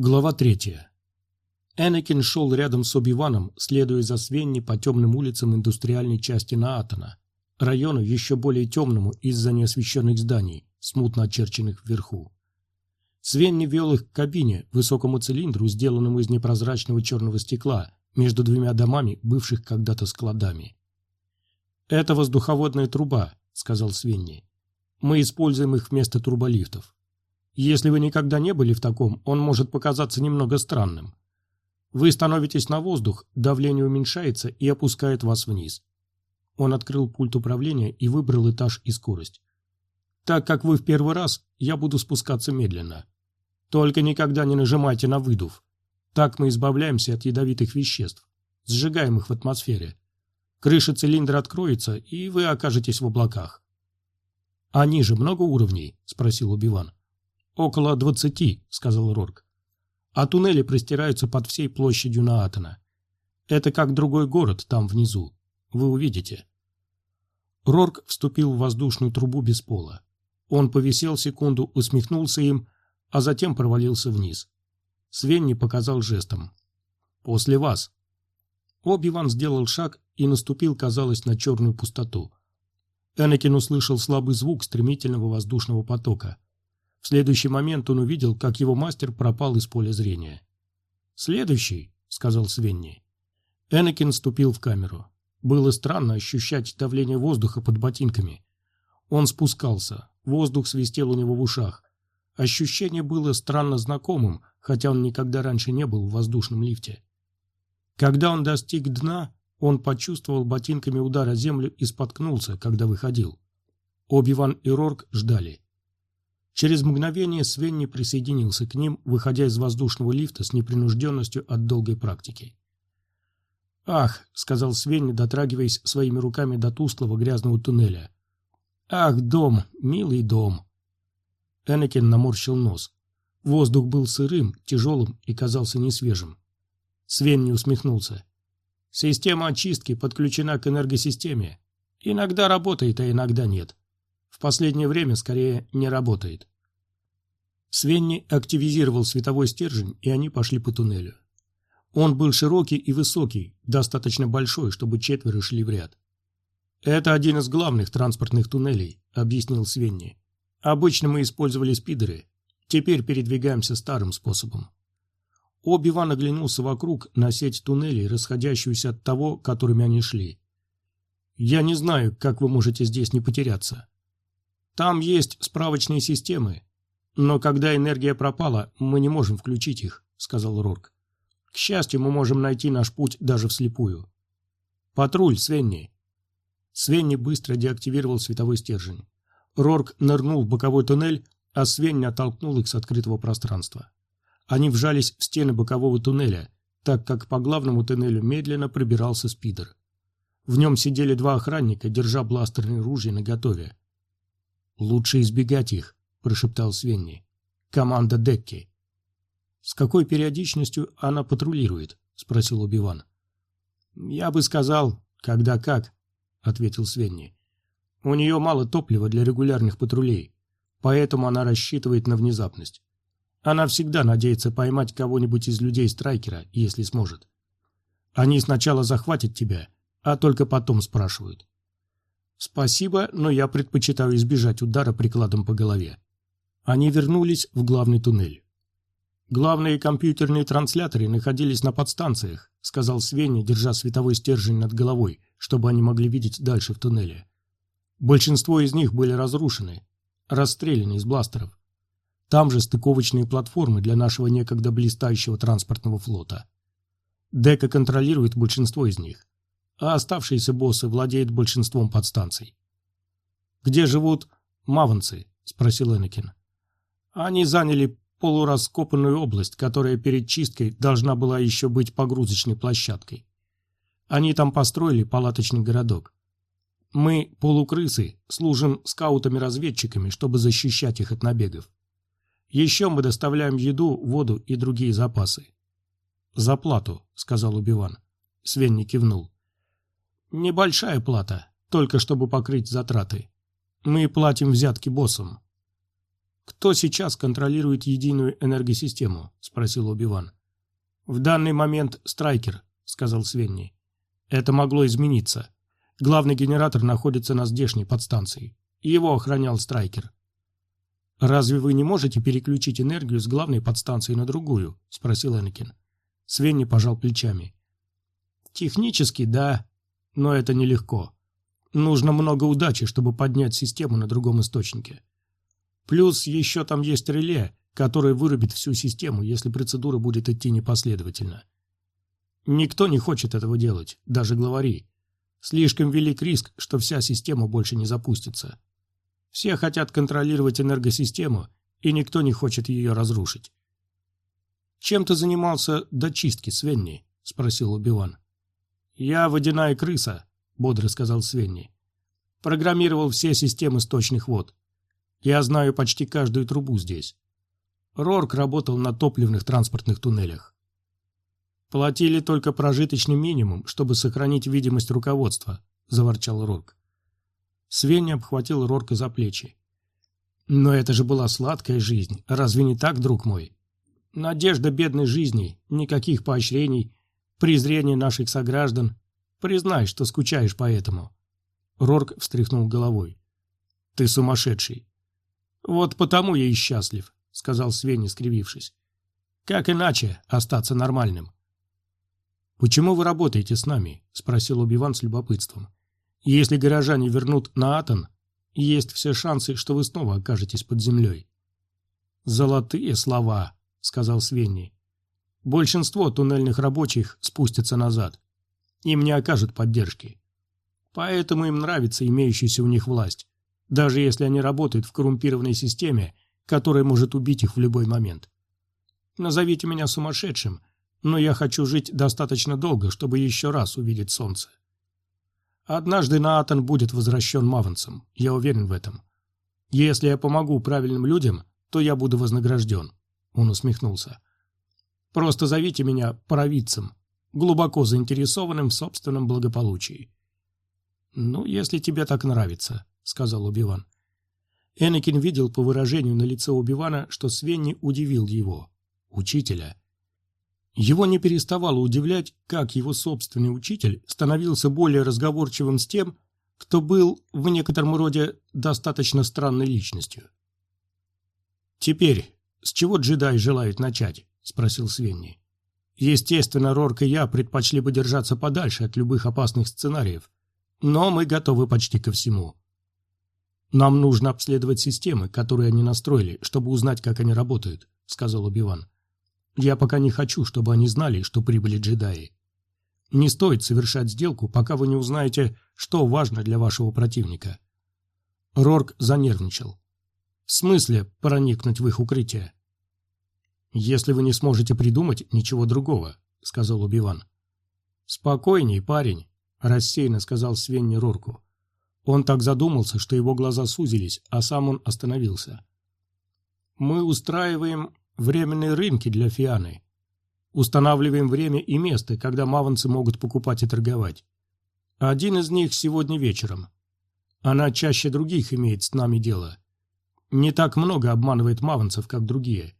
Глава третья. Энакин шел рядом с Оби-Ваном, следуя за Свенни по темным улицам индустриальной части Наатана, району еще более темному из-за неосвещенных зданий, смутно очерченных вверху. Свенни вел их к кабине, высокому цилиндру, сделанному из непрозрачного черного стекла, между двумя домами, бывших когда-то складами. «Это воздуховодная труба», — сказал Свенни. «Мы используем их вместо турболифтов. Если вы никогда не были в таком, он может показаться немного странным. Вы становитесь на воздух, давление уменьшается и опускает вас вниз. Он открыл пульт управления и выбрал этаж и скорость. Так как вы в первый раз, я буду спускаться медленно. Только никогда не нажимайте на выдув. Так мы избавляемся от ядовитых веществ, сжигаемых в атмосфере. Крыша цилиндра откроется, и вы окажетесь в облаках. «А ниже много уровней?» – спросил Убиван. «Около двадцати», – сказал Рорк а туннели простираются под всей площадью Наатана. Это как другой город там внизу. Вы увидите. Рорк вступил в воздушную трубу без пола. Он повисел секунду, усмехнулся им, а затем провалился вниз. Свенни показал жестом. «После вас». Оби-Ван сделал шаг и наступил, казалось, на черную пустоту. Энакин услышал слабый звук стремительного воздушного потока. В следующий момент он увидел, как его мастер пропал из поля зрения. «Следующий», — сказал Свенни. Энакин ступил в камеру. Было странно ощущать давление воздуха под ботинками. Он спускался, воздух свистел у него в ушах. Ощущение было странно знакомым, хотя он никогда раньше не был в воздушном лифте. Когда он достиг дна, он почувствовал ботинками удар о землю и споткнулся, когда выходил. Оби-Ван и Рорк ждали. Через мгновение Свенни присоединился к ним, выходя из воздушного лифта с непринужденностью от долгой практики. «Ах!» — сказал Свенни, дотрагиваясь своими руками до тусклого грязного туннеля. «Ах, дом! Милый дом!» Энакин наморщил нос. Воздух был сырым, тяжелым и казался несвежим. Свенни усмехнулся. «Система очистки подключена к энергосистеме. Иногда работает, а иногда нет. В последнее время скорее не работает. Свенни активизировал световой стержень, и они пошли по туннелю. Он был широкий и высокий, достаточно большой, чтобы четверо шли в ряд. «Это один из главных транспортных туннелей», — объяснил Свенни. «Обычно мы использовали спидеры. Теперь передвигаемся старым способом». Оби-Ван оглянулся вокруг на сеть туннелей, расходящуюся от того, которыми они шли. «Я не знаю, как вы можете здесь не потеряться. Там есть справочные системы, но когда энергия пропала, мы не можем включить их, сказал Рорк. К счастью, мы можем найти наш путь даже вслепую. Патруль, Свенни. Свенни быстро деактивировал световой стержень. Рорк нырнул в боковой туннель, а Свенни оттолкнул их с открытого пространства. Они вжались в стены бокового туннеля, так как по главному туннелю медленно пробирался спидер. В нем сидели два охранника, держа бластерные ружья наготове. «Лучше избегать их», — прошептал Свенни. «Команда Декки». «С какой периодичностью она патрулирует?» — спросил Убиван. «Я бы сказал, когда как», — ответил Свенни. «У нее мало топлива для регулярных патрулей, поэтому она рассчитывает на внезапность. Она всегда надеется поймать кого-нибудь из людей Страйкера, если сможет. Они сначала захватят тебя, а только потом спрашивают. «Спасибо, но я предпочитаю избежать удара прикладом по голове». Они вернулись в главный туннель. «Главные компьютерные трансляторы находились на подстанциях», сказал Свенни, держа световой стержень над головой, чтобы они могли видеть дальше в туннеле. Большинство из них были разрушены, расстреляны из бластеров. Там же стыковочные платформы для нашего некогда блистающего транспортного флота. Дека контролирует большинство из них а оставшиеся боссы владеют большинством подстанций. «Где живут маванцы?» – спросил Энакин. «Они заняли полураскопанную область, которая перед чисткой должна была еще быть погрузочной площадкой. Они там построили палаточный городок. Мы, полукрысы, служим скаутами-разведчиками, чтобы защищать их от набегов. Еще мы доставляем еду, воду и другие запасы. «За плату», — сказал Убиван. Свенни кивнул. Небольшая плата, только чтобы покрыть затраты. Мы платим взятки боссам. «Кто сейчас контролирует единую энергосистему?» – спросил Оби-Ван. «В данный момент Страйкер», – сказал Свенни. «Это могло измениться. Главный генератор находится на здешней подстанции. Его охранял Страйкер». «Разве вы не можете переключить энергию с главной подстанции на другую?» – спросил Энакин. Свенни пожал плечами. «Технически, да, но это нелегко. Нужно много удачи, чтобы поднять систему на другом источнике. Плюс еще там есть реле, которое вырубит всю систему, если процедура будет идти непоследовательно. Никто не хочет этого делать, даже главари. Слишком велик риск, что вся система больше не запустится. Все хотят контролировать энергосистему, и никто не хочет ее разрушить. «Чем ты занимался до чистки, Свенни?» – спросил Убиван. «Я водяная крыса», – бодро сказал Свенни. «Программировал все системы сточных вод. Я знаю почти каждую трубу здесь. Рорк работал на топливных транспортных туннелях. Платили только прожиточный минимум, чтобы сохранить видимость руководства, заворчал Рорк. Свенни обхватил Рорка за плечи. Но это же была сладкая жизнь, разве не так, друг мой? Надежда бедной жизни, никаких поощрений, презрение наших сограждан. Признай, что скучаешь по этому. Рорк встряхнул головой. Ты сумасшедший. «Вот потому я и счастлив», — сказал Свенни, скривившись. «Как иначе остаться нормальным?» «Почему вы работаете с нами?» — спросил Убиван с любопытством. «Если горожане вернут на Атон, есть все шансы, что вы снова окажетесь под землей». «Золотые слова», — сказал Свенни. «Большинство туннельных рабочих спустятся назад. Им не окажут поддержки. Поэтому им нравится имеющаяся у них власть даже если они работают в коррумпированной системе, которая может убить их в любой момент. Назовите меня сумасшедшим, но я хочу жить достаточно долго, чтобы еще раз увидеть солнце. Однажды Наатан будет возвращен Маванцем, я уверен в этом. Если я помогу правильным людям, то я буду вознагражден. Он усмехнулся. Просто зовите меня провидцем, глубоко заинтересованным в собственном благополучии. Ну, если тебе так нравится, сказал Убиван. Энакин видел по выражению на лице Убивана, что Свенни удивил его, учителя. Его не переставало удивлять, как его собственный учитель становился более разговорчивым с тем, кто был в некотором роде достаточно странной личностью. «Теперь, с чего джедай желает начать?» – спросил Свенни. «Естественно, Рорк и я предпочли бы держаться подальше от любых опасных сценариев, но мы готовы почти ко всему. «Нам нужно обследовать системы, которые они настроили, чтобы узнать, как они работают», — сказал Убиван. «Я пока не хочу, чтобы они знали, что прибыли джедаи. Не стоит совершать сделку, пока вы не узнаете, что важно для вашего противника». Рорк занервничал. «В смысле проникнуть в их укрытие?» «Если вы не сможете придумать ничего другого», — сказал Убиван. «Спокойней, парень», — рассеянно сказал Свенни Рорку. Он так задумался, что его глаза сузились, а сам он остановился. «Мы устраиваем временные рынки для Фианы. Устанавливаем время и место, когда маванцы могут покупать и торговать. Один из них сегодня вечером. Она чаще других имеет с нами дело. Не так много обманывает маванцев, как другие.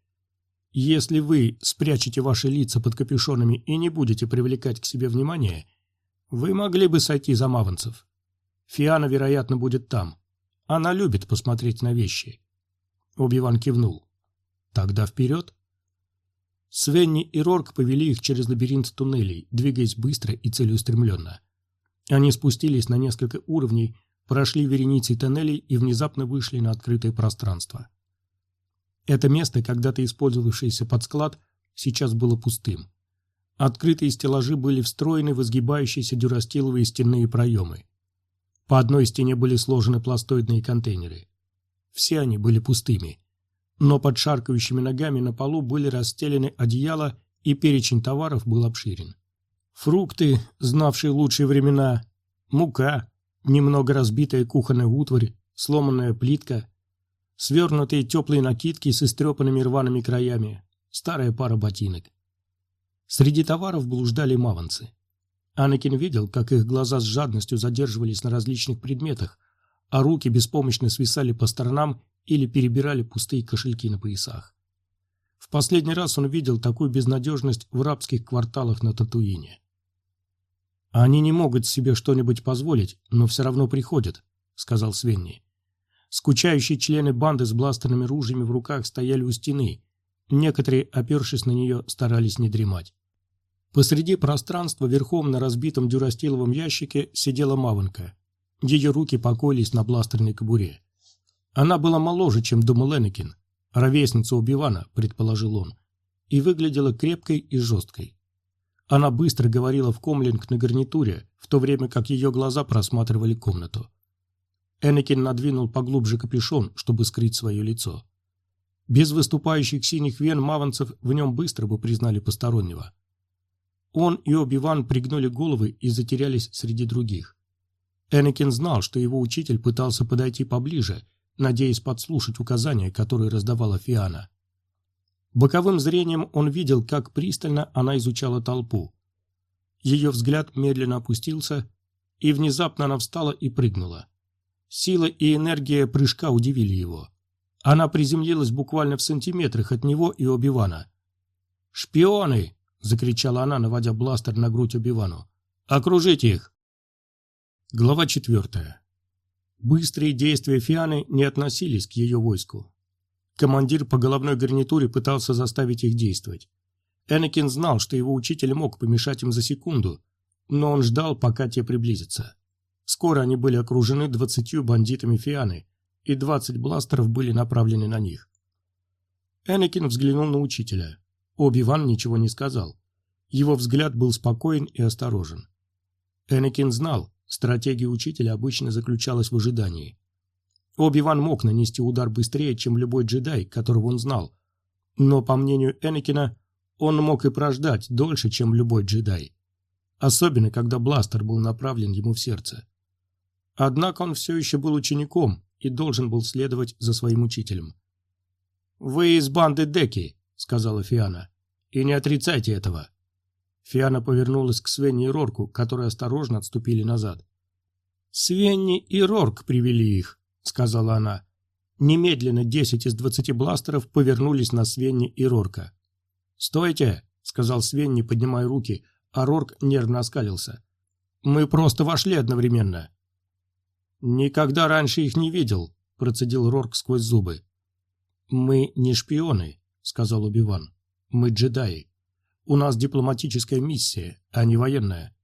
Если вы спрячете ваши лица под капюшонами и не будете привлекать к себе внимание, вы могли бы сойти за маванцев. Фиана, вероятно, будет там. Она любит посмотреть на вещи. Оби-Ван кивнул. Тогда вперед. Свенни и Рорк повели их через лабиринт туннелей, двигаясь быстро и целеустремленно. Они спустились на несколько уровней, прошли вереницей тоннелей и внезапно вышли на открытое пространство. Это место, когда-то использовавшееся под склад, сейчас было пустым. Открытые стеллажи были встроены в изгибающиеся дюрастиловые стенные проемы. По одной стене были сложены пластоидные контейнеры. Все они были пустыми. Но под шаркающими ногами на полу были расстелены одеяла, и перечень товаров был обширен. Фрукты, знавшие лучшие времена, мука, немного разбитая кухонная утварь, сломанная плитка, свернутые теплые накидки с истрепанными рваными краями, старая пара ботинок. Среди товаров блуждали маванцы. Анакин видел, как их глаза с жадностью задерживались на различных предметах, а руки беспомощно свисали по сторонам или перебирали пустые кошельки на поясах. В последний раз он видел такую безнадежность в рабских кварталах на Татуине. «Они не могут себе что-нибудь позволить, но все равно приходят», — сказал Свенни. Скучающие члены банды с бластерными ружьями в руках стояли у стены. Некоторые, опершись на нее, старались не дремать. Посреди пространства верхом на разбитом дюрастиловом ящике сидела Маванка. Ее руки покоились на бластерной кобуре. Она была моложе, чем думал Энакин. Ровесница Убивана, предположил он. И выглядела крепкой и жесткой. Она быстро говорила в комлинг на гарнитуре, в то время как ее глаза просматривали комнату. Энакин надвинул поглубже капюшон, чтобы скрыть свое лицо. Без выступающих синих вен маванцев в нем быстро бы признали постороннего. Он и Оби-Ван пригнули головы и затерялись среди других. Энакин знал, что его учитель пытался подойти поближе, надеясь подслушать указания, которые раздавала Фиана. Боковым зрением он видел, как пристально она изучала толпу. Ее взгляд медленно опустился, и внезапно она встала и прыгнула. Сила и энергия прыжка удивили его. Она приземлилась буквально в сантиметрах от него и Оби-Вана. «Шпионы!» — закричала она, наводя бластер на грудь Оби-Вану. «Окружите их!» Глава четвертая. Быстрые действия Фианы не относились к ее войску. Командир по головной гарнитуре пытался заставить их действовать. Энакин знал, что его учитель мог помешать им за секунду, но он ждал, пока те приблизятся. Скоро они были окружены двадцатью бандитами Фианы, и двадцать бластеров были направлены на них. Энакин взглянул на учителя. Оби-Ван ничего не сказал. Его взгляд был спокоен и осторожен. Энакин знал, стратегия учителя обычно заключалась в ожидании. Оби-Ван мог нанести удар быстрее, чем любой джедай, которого он знал. Но, по мнению Энакина, он мог и прождать дольше, чем любой джедай. Особенно, когда бластер был направлен ему в сердце. Однако он все еще был учеником и должен был следовать за своим учителем. «Вы из банды Деки», — сказала Фиана, — «и не отрицайте этого». Фиана повернулась к Свенни и Рорку, которые осторожно отступили назад. «Свенни и Рорк привели их», сказала она. Немедленно десять из двадцати бластеров повернулись на Свенни и Рорка. «Стойте!» — сказал Свенни, поднимая руки, а Рорк нервно оскалился. «Мы просто вошли одновременно». «Никогда раньше их не видел», — процедил Рорк сквозь зубы. «Мы не шпионы», — сказал Убиван. «Мы джедаи. У нас дипломатическая миссия, а не военная».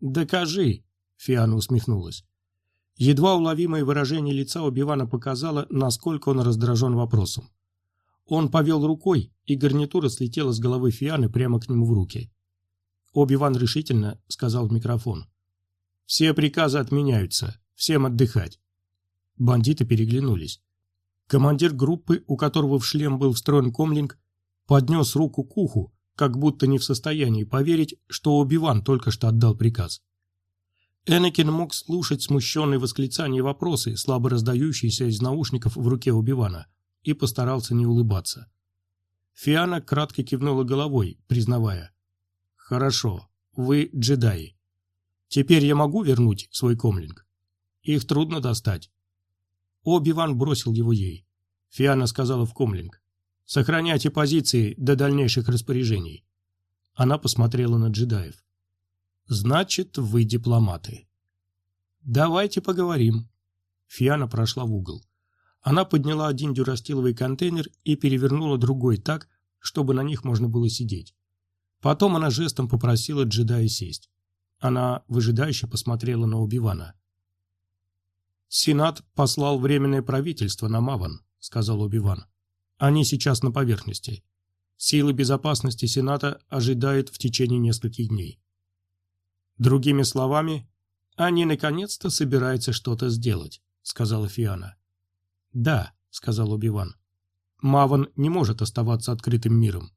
«Докажи», — Фиана усмехнулась. Едва уловимое выражение лица Убивана показало, насколько он раздражен вопросом. Он повел рукой, и гарнитура слетела с головы Фианы прямо к нему в руки. Оби-Ван решительно сказал в микрофон. «Все приказы отменяются. Всем отдыхать». Бандиты переглянулись. Командир группы, у которого в шлем был встроен комлинг, поднес руку к уху, как будто не в состоянии поверить, что Оби-Ван только что отдал приказ. Энакин мог слушать смущенные восклицания и вопросы, слабо раздающиеся из наушников в руке Убивана, и постарался не улыбаться. Фиана кратко кивнула головой, признавая. «Хорошо, вы джедаи. Теперь я могу вернуть свой комлинг? Их трудно достать». Оби-Ван бросил его ей. Фиана сказала в комлинг. «Сохраняйте позиции до дальнейших распоряжений». Она посмотрела на джедаев. Значит, вы дипломаты. Давайте поговорим. Фиана прошла в угол. Она подняла один дюрастиловый контейнер и перевернула другой так, чтобы на них можно было сидеть. Потом она жестом попросила джедая сесть. Она выжидающе посмотрела на Убивана. «Сенат послал временное правительство на Маван», — сказал Убиван. «Они сейчас на поверхности. Силы безопасности Сената ожидают в течение нескольких дней. Другими словами, они наконец-то собираются что-то сделать, сказала Фиана. Да, сказал Убиван. Маван не может оставаться открытым миром.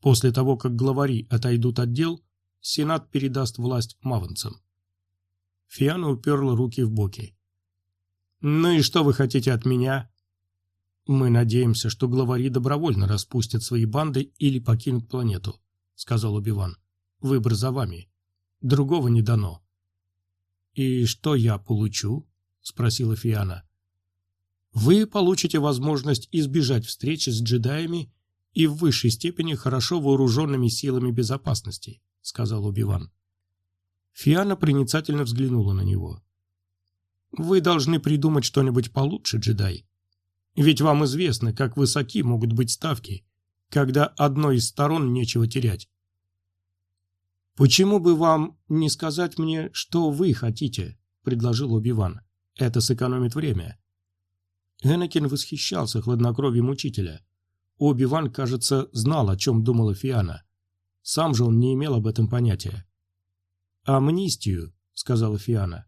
После того, как главари отойдут от дел, Сенат передаст власть маванцам. Фиана уперла руки в боки. «Ну и что вы хотите от меня?» «Мы надеемся, что главари добровольно распустят свои банды или покинут планету», — сказал Убиван. «Выбор за вами. Другого не дано. «И что я получу?» — спросила Фиана. Вы получите возможность избежать встречи с джедаями и в высшей степени хорошо вооруженными силами безопасности, сказал Убиван. Фиана проницательно взглянула на него. Вы должны придумать что-нибудь получше, джедай. Ведь вам известно, как высоки могут быть ставки, когда одной из сторон нечего терять. «Почему бы вам не сказать мне, что вы хотите?» – предложил Оби-Ван. «Это сэкономит время». Энакин восхищался хладнокровием учителя. Оби-Ван, кажется, знал, о чем думала Фиана. Сам же он не имел об этом понятия. «Амнистию», — сказала Фиана.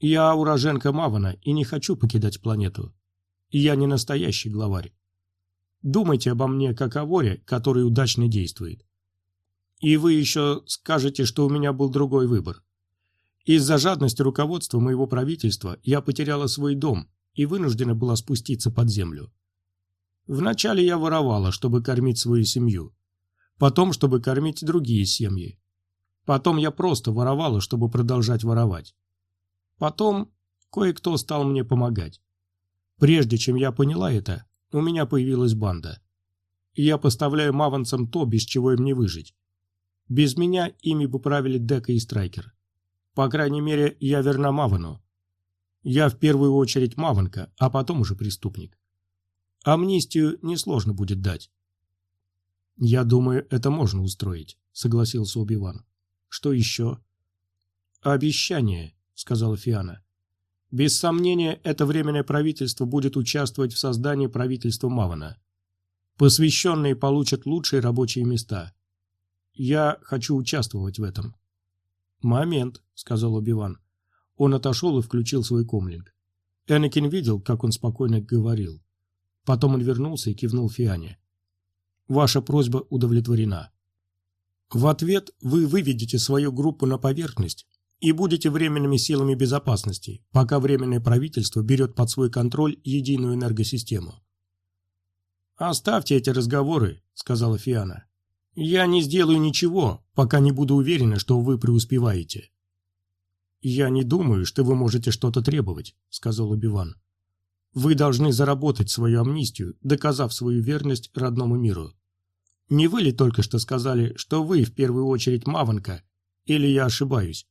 «Я уроженка Мавана и не хочу покидать планету. Я не настоящий главарь. Думайте обо мне как о воре, который удачно действует. И вы еще скажете, что у меня был другой выбор. Из-за жадности руководства моего правительства я потеряла свой дом и вынуждена была спуститься под землю. Вначале я воровала, чтобы кормить свою семью. Потом, чтобы кормить другие семьи. Потом я просто воровала, чтобы продолжать воровать. Потом кое-кто стал мне помогать. Прежде чем я поняла это, у меня появилась банда. Я поставляю маванцам то, без чего им не выжить. Без меня ими бы правили Дека и Страйкер. По крайней мере, я верна Мавану. Я в первую очередь Маванка, а потом уже преступник. Амнистию несложно будет дать. «Я думаю, это можно устроить», — согласился Убиван. Что еще? Обещание, сказала Фиана. Без сомнения, это временное правительство будет участвовать в создании правительства Мавана. Посвященные получат лучшие рабочие места. Я хочу участвовать в этом. Момент, сказал Убиван. Он отошел и включил свой комлинг. Энакин видел, как он спокойно говорил. Потом он вернулся и кивнул Фиане. «Ваша просьба удовлетворена. В ответ вы выведете свою группу на поверхность и будете временными силами безопасности, пока Временное правительство берет под свой контроль единую энергосистему. «Оставьте эти разговоры», — сказала Фиана. «Я не сделаю ничего, пока не буду уверена, что вы преуспеваете». «Я не думаю, что вы можете что-то требовать», — сказал Убиван. «Вы должны заработать свою амнистию, доказав свою верность родному миру. Не вы ли только что сказали, что вы в первую очередь Маванка? Или я ошибаюсь?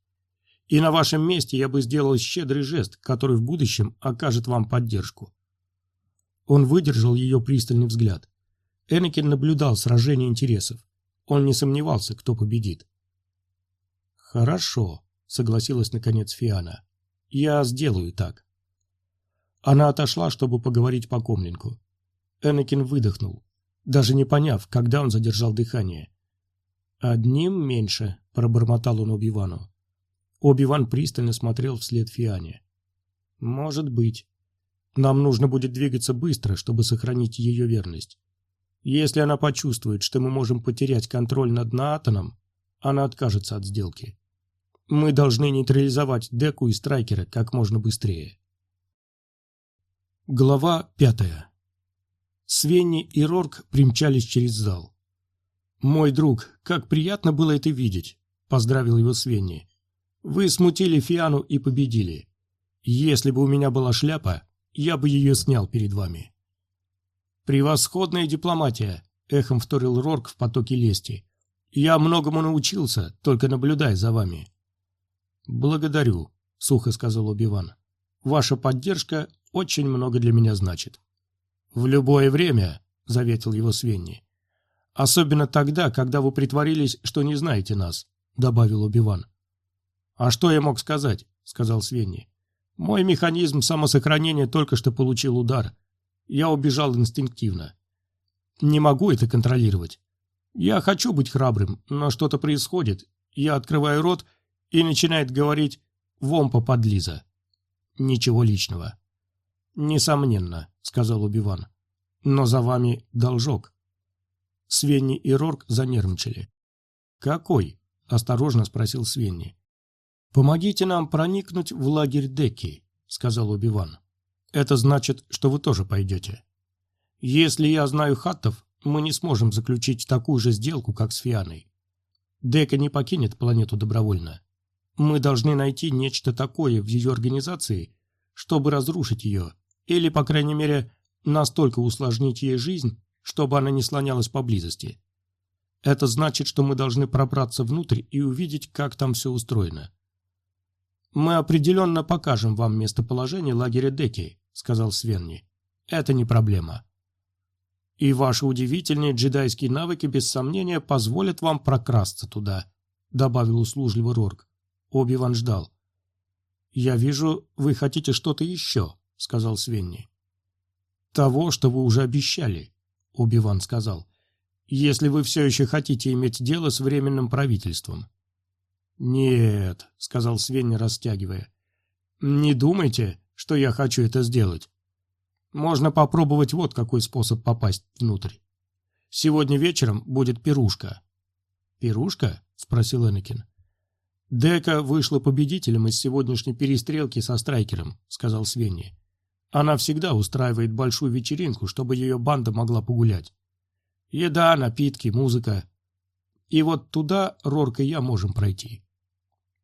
И на вашем месте я бы сделал щедрый жест, который в будущем окажет вам поддержку. Он выдержал ее пристальный взгляд. Энакин наблюдал сражение интересов. Он не сомневался, кто победит. «Хорошо», — согласилась наконец Фиана. «Я сделаю так». Она отошла, чтобы поговорить по комлинку. Энакин выдохнул даже не поняв, когда он задержал дыхание. «Одним меньше», — пробормотал он Оби-Вану. Оби-Ван пристально смотрел вслед Фиане. «Может быть. Нам нужно будет двигаться быстро, чтобы сохранить ее верность. Если она почувствует, что мы можем потерять контроль над Наатаном, она откажется от сделки. Мы должны нейтрализовать Деку и Страйкера как можно быстрее». Глава пятая Свенни и Рорк примчались через зал. «Мой друг, как приятно было это видеть», — поздравил его Свенни. «Вы смутили Фиану и победили. Если бы у меня была шляпа, я бы ее снял перед вами». «Превосходная дипломатия», — эхом вторил Рорк в потоке лести. «Я многому научился, только наблюдая за вами». «Благодарю», — сухо сказал Убиван. «Ваша поддержка очень много для меня значит». «В любое время», — заветил его Свенни. «Особенно тогда, когда вы притворились, что не знаете нас», — добавил Убиван. «А что я мог сказать?» — сказал Свенни. «Мой механизм самосохранения только что получил удар. Я убежал инстинктивно. Не могу это контролировать. Я хочу быть храбрым, но что-то происходит. Я открываю рот и начинает говорить «Вомпа подлиза». Ничего личного. «Несомненно», — сказал Убиван. «Но за вами должок». Свенни и Рорк занервничали. «Какой?» — осторожно спросил Свенни. «Помогите нам проникнуть в лагерь Деки», — сказал Убиван. «Это значит, что вы тоже пойдете. Если я знаю хаттов, мы не сможем заключить такую же сделку, как с Фианой. Дека не покинет планету добровольно. Мы должны найти нечто такое в ее организации, чтобы разрушить ее, или, по крайней мере, настолько усложнить ей жизнь, чтобы она не слонялась поблизости. Это значит, что мы должны пробраться внутрь и увидеть, как там все устроено. «Мы определенно покажем вам местоположение лагеря Деки», — сказал Свенни. «Это не проблема». «И ваши удивительные джедайские навыки, без сомнения, позволят вам прокрасться туда», — добавил услужливо Рорк. Оби-Ван ждал. «Я вижу, вы хотите что-то еще», — сказал Свенни. «Того, что вы уже обещали», — Оби-Ван сказал если вы все еще хотите иметь дело с временным правительством». «Нет», — сказал Свенни, растягивая. «Не думайте, что я хочу это сделать. Можно попробовать вот какой способ попасть внутрь. Сегодня вечером будет пирушка». «Пирушка?» — спросил Энакин. «Дека вышла победителем из сегодняшней перестрелки со Страйкером», — сказал Свенни. «Она всегда устраивает большую вечеринку, чтобы ее банда могла погулять. Еда, напитки, музыка. И вот туда Рорк и я можем пройти.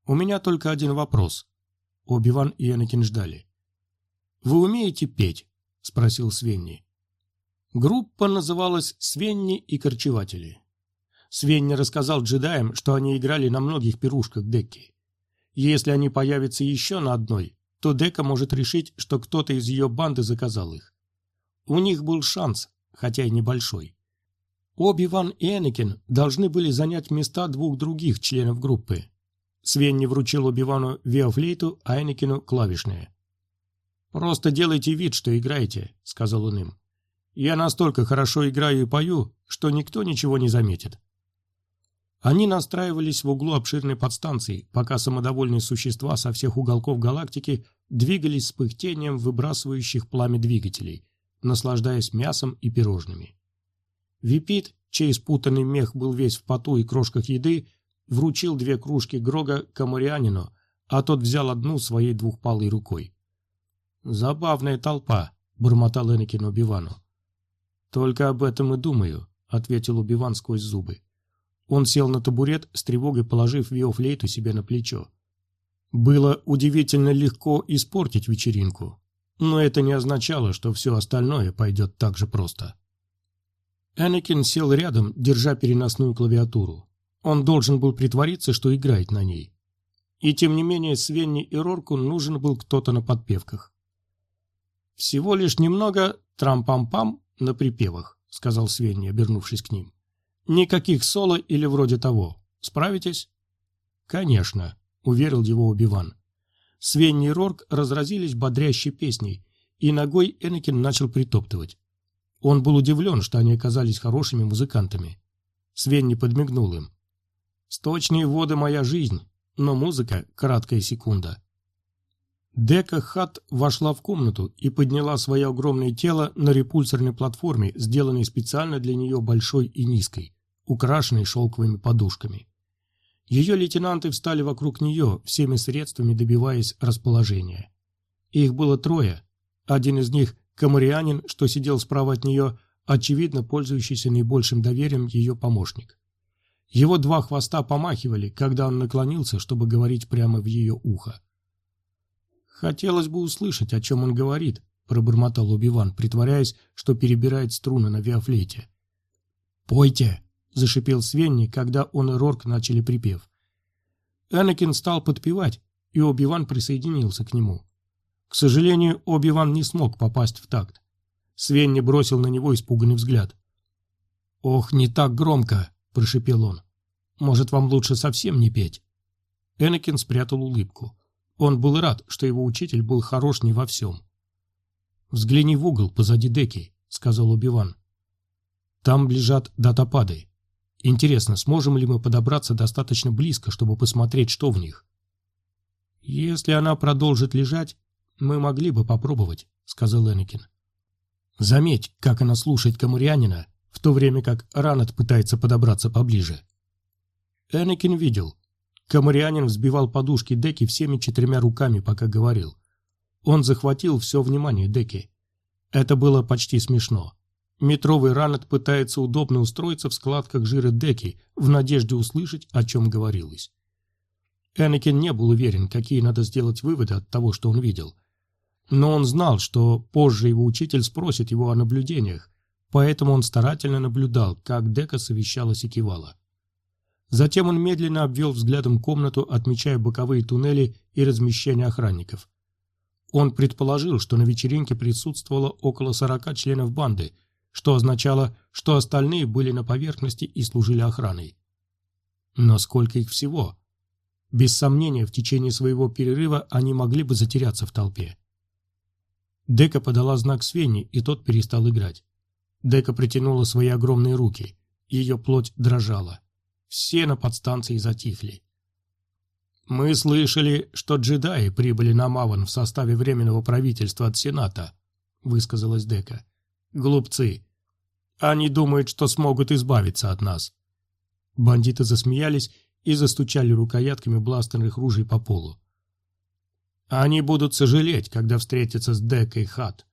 У меня только один вопрос. Оби-Ван и Энакин ждали. «Вы умеете петь?» — спросил Свенни. Группа называлась «Свенни и корчеватели». Свенни рассказал джедаям, что они играли на многих пирушках Декки. Если они появятся еще на одной, то Дека может решить, что кто-то из ее банды заказал их. У них был шанс, хотя и небольшой. Оби-Ван и Энакин должны были занять места двух других членов группы. Свенни вручил Оби-Вану виофлейту, а Энакину клавишные. «Просто делайте вид, что играете», — сказал он им. «Я настолько хорошо играю и пою, что никто ничего не заметит». Они настраивались в углу обширной подстанции, пока самодовольные существа со всех уголков галактики двигались с пыхтением выбрасывающих пламя двигателей, наслаждаясь мясом и пирожными. Випит, чей спутанный мех был весь в поту и крошках еды, вручил две кружки Грога Камарианину, а тот взял одну своей двухпалой рукой. «Забавная толпа», — бормотал Энакин Убивану. «Только об этом и думаю», — ответил Убиван сквозь зубы. Он сел на табурет, с тревогой положив виофлейту себе на плечо. Было удивительно легко испортить вечеринку, но это не означало, что все остальное пойдет так же просто. Энакин сел рядом, держа переносную клавиатуру. Он должен был притвориться, что играет на ней. И тем не менее Свенни и Рорку нужен был кто-то на подпевках. «Всего лишь немного трам-пам-пам на припевах», — сказал Свенни, обернувшись к ним. «Никаких соло или вроде того. Справитесь?» «Конечно», — уверил его Убиван. Свенни и Рорк разразились бодрящей песней, и ногой Энакин начал притоптывать. Он был удивлен, что они оказались хорошими музыкантами. Свенни подмигнул им. «Сточные воды – моя жизнь, но музыка – краткая секунда». Дека Хат вошла в комнату и подняла свое огромное тело на репульсорной платформе, сделанной специально для нее большой и низкой, украшенной шелковыми подушками. Ее лейтенанты встали вокруг нее, всеми средствами добиваясь расположения. Их было трое. Один из них Камарианин, что сидел справа от нее, очевидно пользующийся наибольшим доверием ее помощник. Его два хвоста помахивали, когда он наклонился, чтобы говорить прямо в ее ухо. «Хотелось бы услышать, о чем он говорит», — пробормотал Убиван, притворяясь, что перебирает струны на виафлейте. «Пойте!» — зашипел Свенни, когда он и Рорк начали припев. Энакин стал подпевать, и Убиван присоединился к нему. К сожалению, Оби-Ван не смог попасть в такт. Свенни бросил на него испуганный взгляд. «Ох, не так громко!» – прошепел он. «Может, вам лучше совсем не петь?» Энакин спрятал улыбку. Он был рад, что его учитель был хорош не во всем. «Взгляни в угол позади Деки», — сказал Убиван. «Там лежат датапады. Интересно, сможем ли мы подобраться достаточно близко, чтобы посмотреть, что в них?» «Если она продолжит лежать, «Мы могли бы попробовать», — сказал Энакин. «Заметь, как она слушает Камурианина, в то время как Ранат пытается подобраться поближе». Энакин видел. Камурианин взбивал подушки Деки всеми четырьмя руками, пока говорил. Он захватил все внимание Деки. Это было почти смешно. Метровый Ранат пытается удобно устроиться в складках жира Деки в надежде услышать, о чем говорилось. Энакин не был уверен, какие надо сделать выводы от того, что он видел. Но он знал, что позже его учитель спросит его о наблюдениях, поэтому он старательно наблюдал, как Дека совещалась и кивала. Затем он медленно обвел взглядом комнату, отмечая боковые туннели и размещение охранников. Он предположил, что на вечеринке присутствовало около сорока членов банды, что означало, что остальные были на поверхности и служили охраной. Но сколько их всего? Без сомнения, в течение своего перерыва они могли бы затеряться в толпе. Дека подала знак Свенни, и тот перестал играть. Дека притянула свои огромные руки. Ее плоть дрожала. Все на подстанции затихли. «Мы слышали, что джедаи прибыли на Маван в составе Временного правительства от Сената», — высказалась Дека. «Глупцы. Они думают, что смогут избавиться от нас». Бандиты засмеялись и застучали рукоятками бластерных ружей по полу. «Они будут сожалеть, когда встретятся с Декой Хат.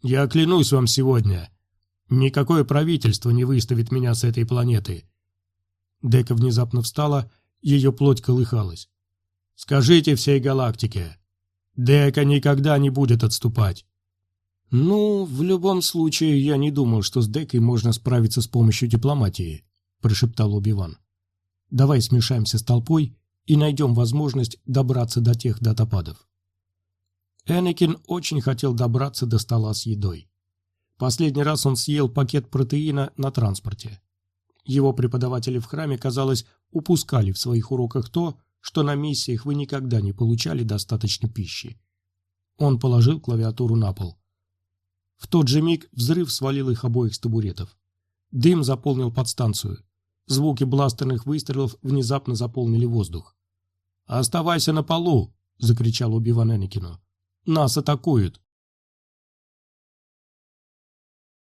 Я клянусь вам сегодня, никакое правительство не выставит меня с этой планеты». Дека внезапно встала ее плоть колыхалась. «Скажите всей галактике, Дека никогда не будет отступать». «Ну, в любом случае, я не думал, что с Декой можно справиться с помощью дипломатии», – прошептал Оби-Ван. «Давай смешаемся с толпой и найдем возможность добраться до тех датападов». Энакин очень хотел добраться до стола с едой. Последний раз он съел пакет протеина на транспорте. Его преподаватели в храме, казалось, упускали в своих уроках то, что на миссиях вы никогда не получали достаточно пищи. Он положил клавиатуру на пол. В тот же миг взрыв свалил их обоих с табуретов. Дым заполнил подстанцию. Звуки бластерных выстрелов внезапно заполнили воздух. «Оставайся на полу!» — закричал Оби-Ван Энакину. «Нас атакуют!»